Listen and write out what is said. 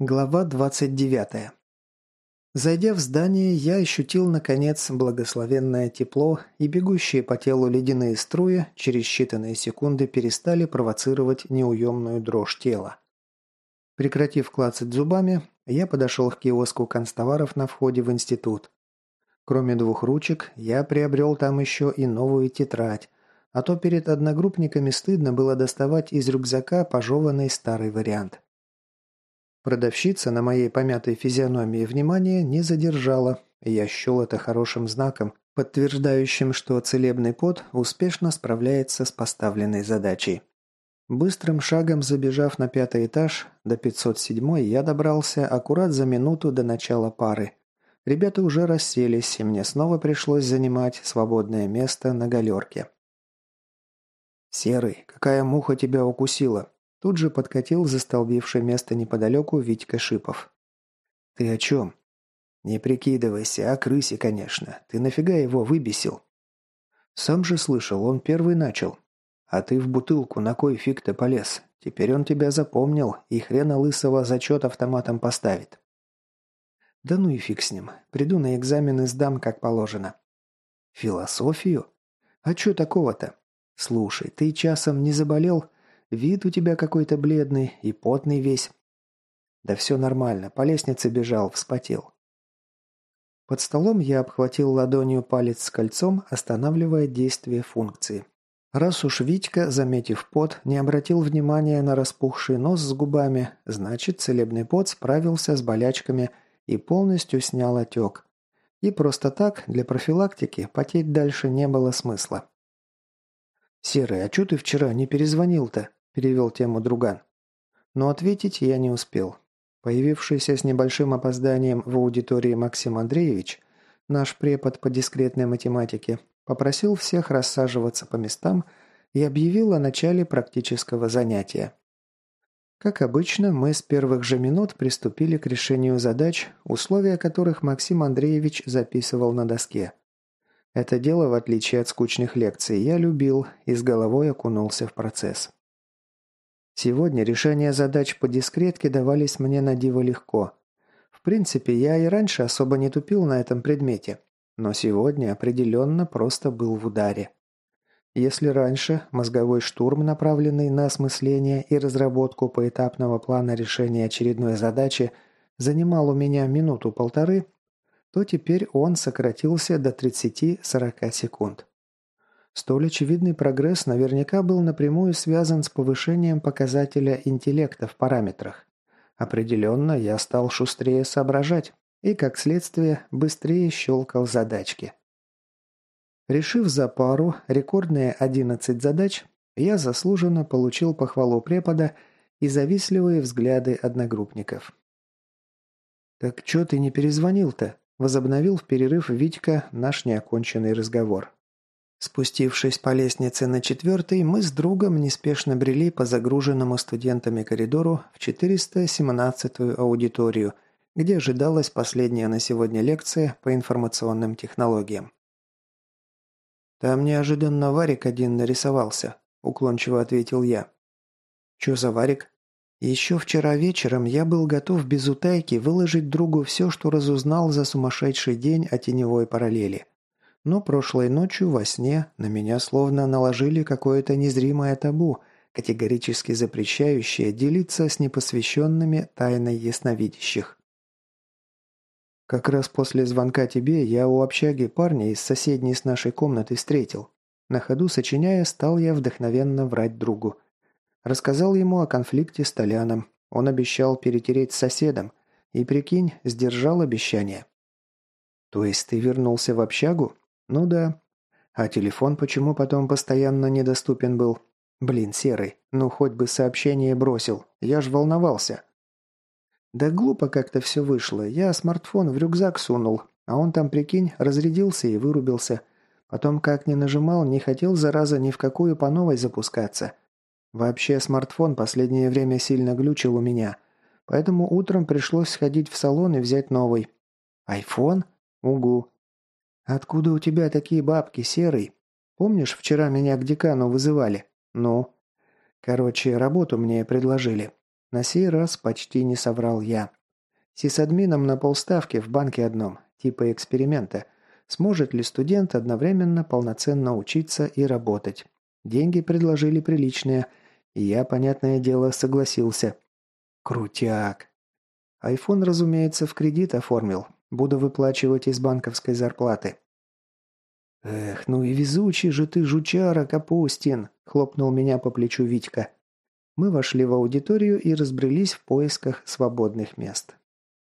Глава 29. Зайдя в здание, я ощутил, наконец, благословенное тепло, и бегущие по телу ледяные струи через считанные секунды перестали провоцировать неуемную дрожь тела. Прекратив клацать зубами, я подошел к киоску констоваров на входе в институт. Кроме двух ручек, я приобрел там еще и новую тетрадь, а то перед одногруппниками стыдно было доставать из рюкзака пожеванный старый вариант. Продавщица на моей помятой физиономии внимания не задержала, и я счел это хорошим знаком, подтверждающим, что целебный пот успешно справляется с поставленной задачей. Быстрым шагом забежав на пятый этаж, до 507 я добрался аккурат за минуту до начала пары. Ребята уже расселись, и мне снова пришлось занимать свободное место на галерке. «Серый, какая муха тебя укусила?» Тут же подкатил застолбившее место неподалеку Витька Шипов. «Ты о чем?» «Не прикидывайся, о крысе, конечно. Ты нафига его выбесил?» «Сам же слышал, он первый начал. А ты в бутылку на кой фиг-то полез? Теперь он тебя запомнил, и хрена лысого зачет автоматом поставит». «Да ну и фиг с ним. Приду на экзамены сдам, как положено». «Философию? А чё такого-то? Слушай, ты часом не заболел?» Вид у тебя какой-то бледный и потный весь. Да все нормально, по лестнице бежал, вспотел. Под столом я обхватил ладонью палец с кольцом, останавливая действие функции. Раз уж Витька, заметив пот, не обратил внимания на распухший нос с губами, значит, целебный пот справился с болячками и полностью снял отек. И просто так, для профилактики, потеть дальше не было смысла. «Серый, а чё ты вчера не перезвонил-то?» Перевел тему друган. Но ответить я не успел. Появившийся с небольшим опозданием в аудитории Максим Андреевич, наш препод по дискретной математике, попросил всех рассаживаться по местам и объявил о начале практического занятия. Как обычно, мы с первых же минут приступили к решению задач, условия которых Максим Андреевич записывал на доске. Это дело, в отличие от скучных лекций, я любил и с головой окунулся в процесс. Сегодня решения задач по дискретке давались мне на диво легко. В принципе, я и раньше особо не тупил на этом предмете, но сегодня определенно просто был в ударе. Если раньше мозговой штурм, направленный на осмысление и разработку поэтапного плана решения очередной задачи, занимал у меня минуту-полторы, то теперь он сократился до 30-40 секунд. Столь очевидный прогресс наверняка был напрямую связан с повышением показателя интеллекта в параметрах. Определенно, я стал шустрее соображать и, как следствие, быстрее щелкал задачки. Решив за пару рекордные 11 задач, я заслуженно получил похвалу препода и завистливые взгляды одногруппников. «Так чё ты не перезвонил-то?» – возобновил в перерыв Витька наш неоконченный разговор. Спустившись по лестнице на четвертый, мы с другом неспешно брели по загруженному студентами коридору в 417-ю аудиторию, где ожидалась последняя на сегодня лекция по информационным технологиям. «Там неожиданно Варик один нарисовался», – уклончиво ответил я. «Чё за Варик?» «Еще вчера вечером я был готов без утайки выложить другу все, что разузнал за сумасшедший день о теневой параллели. Но прошлой ночью во сне на меня словно наложили какое-то незримое табу, категорически запрещающее делиться с непосвященными тайной ясновидящих. Как раз после звонка тебе я у общаги парня из соседней с нашей комнаты встретил. На ходу сочиняя, стал я вдохновенно врать другу. Рассказал ему о конфликте с Толяном. Он обещал перетереть с соседом. И, прикинь, сдержал обещание. «То есть ты вернулся в общагу?» «Ну да. А телефон почему потом постоянно недоступен был? Блин, Серый, ну хоть бы сообщение бросил. Я ж волновался». «Да глупо как-то все вышло. Я смартфон в рюкзак сунул, а он там, прикинь, разрядился и вырубился. Потом как ни нажимал, не хотел, зараза, ни в какую по новой запускаться. Вообще смартфон последнее время сильно глючил у меня, поэтому утром пришлось сходить в салон и взять новый. Айфон? Угу. «Откуда у тебя такие бабки, Серый? Помнишь, вчера меня к декану вызывали? Ну?» «Короче, работу мне предложили. На сей раз почти не соврал я. Сисадмином на полставки в банке одном, типа эксперимента. Сможет ли студент одновременно полноценно учиться и работать? Деньги предложили приличные, и я, понятное дело, согласился. Крутяк. Айфон, разумеется, в кредит оформил. Буду выплачивать из банковской зарплаты. «Эх, ну и везучий же ты, жучара, Капустин!» – хлопнул меня по плечу Витька. Мы вошли в аудиторию и разбрелись в поисках свободных мест.